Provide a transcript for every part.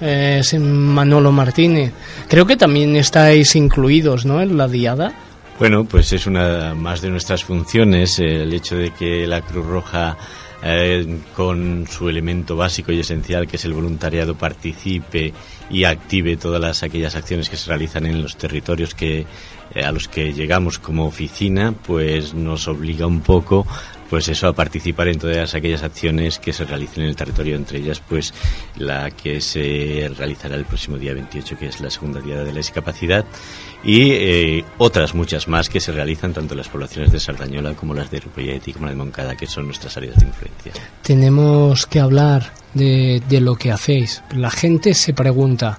es Manolo Martínez. Creo que también estáis incluidos, ¿no? En la diada. Bueno, pues es una más de nuestras funciones el hecho de que la Cruz Roja eh, con su elemento básico y esencial que es el voluntariado participe y active todas las aquellas acciones que se realizan en los territorios que eh, a los que llegamos como oficina, pues nos obliga un poco pues eso a participar en todas aquellas acciones que se realicen en el territorio, entre ellas pues la que se realizará el próximo día 28, que es la segunda día de la discapacidad, y eh, otras muchas más que se realizan tanto en las poblaciones de Sardañola como las de Ripollet y como la de Moncada, que son nuestras áreas de influencia. Tenemos que hablar de, de lo que hacéis. La gente se pregunta,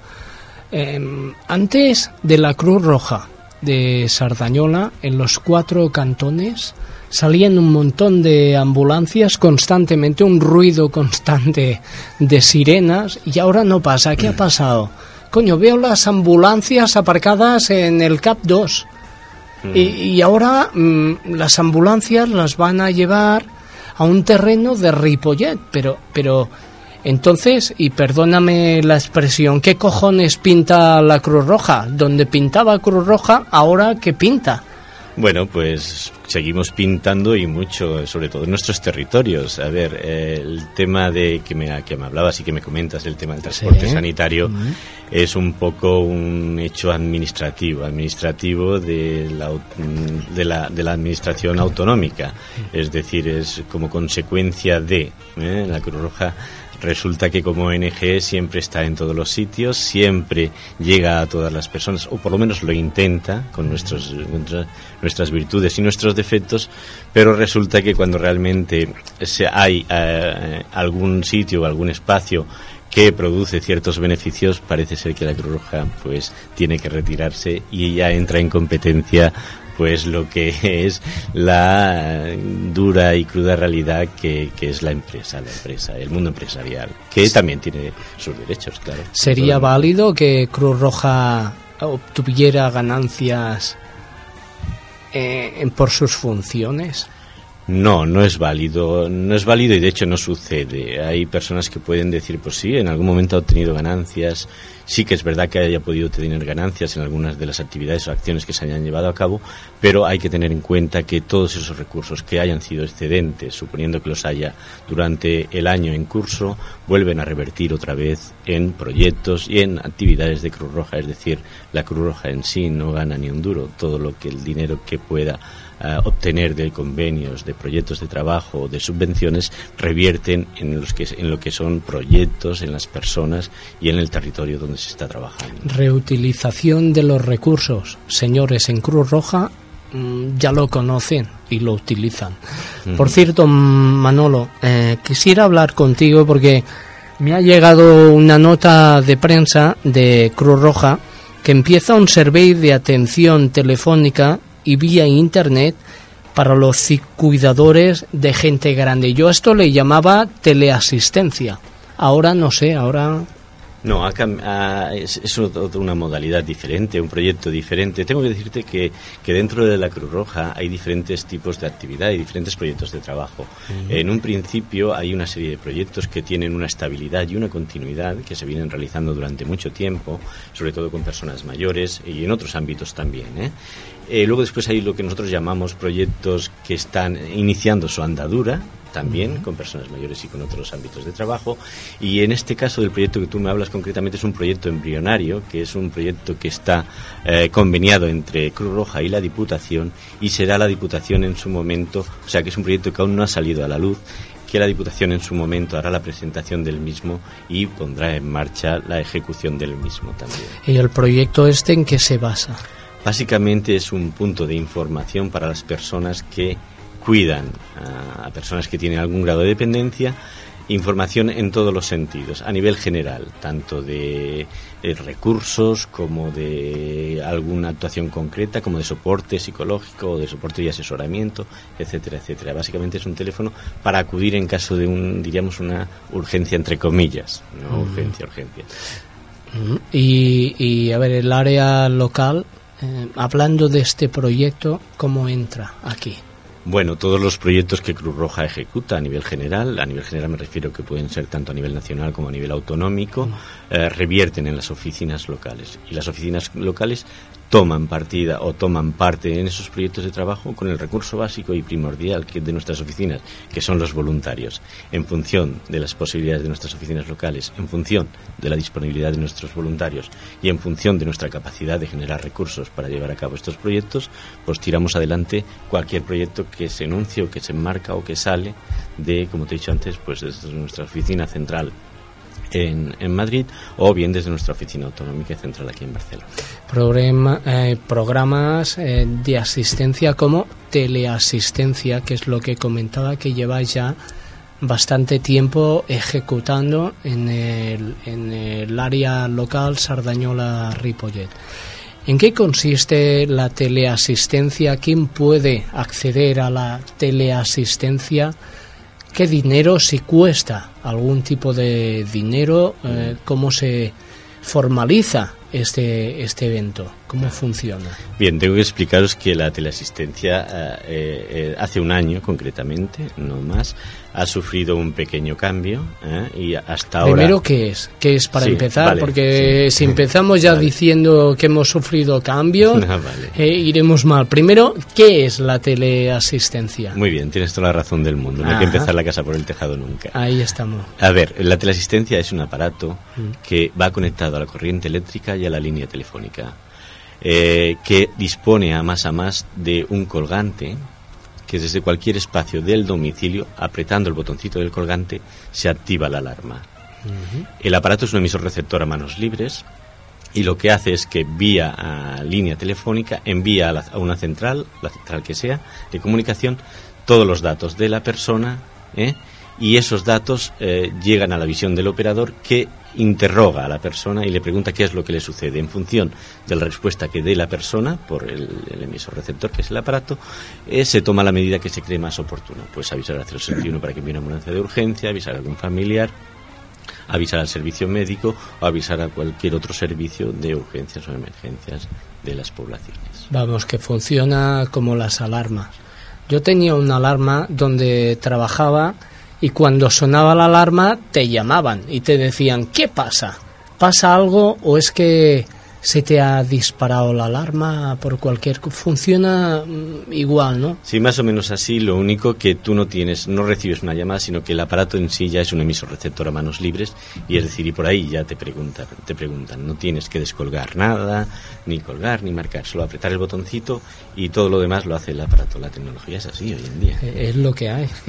em, antes de la Cruz Roja de Sardañola, en los cuatro cantones, salían un montón de ambulancias constantemente, un ruido constante de sirenas y ahora no pasa. ¿Qué ha pasado? Coño, veo las ambulancias aparcadas en el CAP 2 y, y, ahora mm, las ambulancias las van a llevar a un terreno de Ripollet, pero, pero entonces, y perdóname la expresión, ¿qué cojones pinta la Cruz Roja? Donde pintaba Cruz Roja, ahora ¿qué pinta? Bueno, pues seguimos pintando y mucho, sobre todo en nuestros territorios. A ver, eh, el tema de que me, que me hablabas y que me comentas, el tema del transporte Sí. sanitario, Ujú. es un poco un hecho administrativo, administrativo de la, au- de la, de la administración autonómica. Es decir, es como consecuencia de ¿eh? la Cruz Roja. Resulta que como ONG siempre está en todos los sitios, siempre llega a todas las personas, o por lo menos lo intenta con nuestros, nuestra- nuestras virtudes y nuestros defectos, pero resulta que cuando realmente se, hay eh, algún sitio o algún espacio que produce ciertos beneficios, parece ser que la Cruz Roja pues tiene que retirarse y ya entra en competencia pues lo que es la dura y cruda realidad que, que es la empresa, la empresa, el mundo empresarial, que también tiene sus derechos, claro. ¿Sería Todo- válido que Cruz Roja obtuviera ganancias eh, por sus funciones? No, no es válido, no es válido y de hecho no sucede. Hay personas que pueden decir, pues sí, en algún momento ha obtenido ganancias, sí que es verdad que haya podido tener ganancias en algunas de las actividades o acciones que se hayan llevado a cabo, pero hay que tener en cuenta que todos esos recursos que hayan sido excedentes, suponiendo que los haya durante el año en curso, vuelven a revertir otra vez en proyectos y en actividades de Cruz Roja, es decir, la Cruz Roja en sí no gana ni un duro, todo lo que el dinero que pueda eh, obtener de convenios, de proyectos de trabajo, de subvenciones, revierten en, los que, en lo que son proyectos, en las personas y en el territorio donde se está trabajando. Reutilización de los recursos. Señores, en Cruz Roja mm, ya lo conocen y lo utilizan. Por cierto, Manolo, eh, quisiera hablar contigo porque me ha llegado una nota de prensa de Cruz Roja que empieza un survey de atención telefónica y vía internet para los cuidadores de gente grande. Yo esto le llamaba teleasistencia. Ahora no sé, ahora No, ha- es, es una modalidad diferente, un proyecto diferente. Tengo que decirte que, que dentro de la Cruz Roja hay diferentes tipos de actividad y diferentes proyectos de trabajo. En un principio hay una serie de proyectos que tienen una estabilidad y una continuidad que se vienen realizando durante mucho tiempo, sobre todo con personas mayores y en otros ámbitos también. ¿eh? Eh, luego después hay lo que nosotros llamamos proyectos que están iniciando su andadura, también con personas mayores y con otros ámbitos de trabajo. Y en este caso del proyecto que tú me hablas concretamente es un proyecto embrionario, que es un proyecto que está eh, conveniado entre Cruz Roja y la Diputación y será la Diputación en su momento, o sea que es un proyecto que aún no ha salido a la luz que la Diputación en su momento hará la presentación del mismo y pondrá en marcha la ejecución del mismo también. ¿Y el proyecto este en qué se basa? Básicamente es un punto de información para las personas que cuidan a, a personas que tienen algún grado de dependencia, información en todos los sentidos, a nivel general, tanto de, recursos como de alguna actuación concreta, como de soporte psicológico o de soporte y asesoramiento, etcétera, etcétera. Básicamente es un teléfono para acudir en caso de un, diríamos, una urgencia entre comillas, no urgencia, urgencia. Mm, Y, y, a ver, el área local, eh, hablando de este proyecto, ¿cómo entra aquí? Bueno, todos los proyectos que Cruz Roja ejecuta a nivel general, a nivel general me refiero que pueden ser tanto a nivel nacional como a nivel autonómico, eh, revierten en las oficinas locales. Y las oficinas locales toman partida o toman parte en esos proyectos de trabajo con el recurso básico y primordial que de nuestras oficinas, que son los voluntarios, en función de las posibilidades de nuestras oficinas locales, en función de la disponibilidad de nuestros voluntarios y en función de nuestra capacidad de generar recursos para llevar a cabo estos proyectos, pues tiramos adelante cualquier proyecto que se enuncie o que se enmarca o que sale de, como te he dicho antes, pues desde nuestra oficina central en, en, Madrid o bien desde nuestra oficina autonómica central aquí en Barcelona. Eh, programas eh, de asistencia como teleasistencia, que es lo que comentaba que lleváis ya bastante tiempo ejecutando en el, en el área local Sardañola-Ripollet. ¿En qué consiste la teleasistencia? ¿Quién puede acceder a la teleasistencia? qué dinero, si cuesta algún tipo de dinero, eh, cómo se formaliza este, este evento, cómo funciona. Bien, tengo que explicaros que la teleasistencia eh, eh, hace un año concretamente, no más, ha sufrido un pequeño cambio ¿eh? y hasta ahora... Primero, ¿qué es? ¿Qué es para empezar? Porque si empezamos ya diciendo que hemos sufrido cambio, ah, eh, iremos mal. Primero, ¿qué es la teleasistencia? Muy bien, tienes toda la razón del mundo. No hay que empezar la casa por el tejado nunca. Ahí estamos. A ver, la teleasistencia es un aparato mm. que va conectado a la corriente eléctrica y a la línea telefónica. Eh, que dispone a más a más de un colgante que desde cualquier espacio del domicilio, apretando el botoncito del colgante, se activa la alarma. El aparato es un emisor receptor a manos libres y lo que hace es que vía a línea telefónica envía a, una central, la central que sea, de comunicación, todos los datos de la persona ¿eh? y esos datos eh, llegan a la visión del operador que interroga a la persona y le pregunta qué es lo que le sucede. En función de la respuesta que dé la persona por el, emisor receptor, que es el aparato, eh, se toma la medida que se cree más oportuna. Pues avisar al 061 para que envíe una ambulancia de urgencia, avisar a algún familiar, avisar al servicio médico o avisar a cualquier otro servicio de urgencias o emergencias de las poblaciones. Vamos, que funciona como las alarmas. Yo tenía una alarma donde trabajaba y cuando sonaba la alarma te llamaban y te decían, ¿qué pasa? ¿Pasa algo o es que se te ha disparado la alarma por cualquier funciona mm, igual, ¿no? Sí, más o menos así, lo único que tú no tienes, no recibes una llamada, sino que el aparato en sí ya es un emisor receptor a manos libres y es decir, y por ahí ya te preguntan, te preguntan, no tienes que descolgar nada, ni colgar ni marcar, solo apretar el botoncito y todo lo demás lo hace el aparato. La tecnología es así hoy en día. Es lo que hay.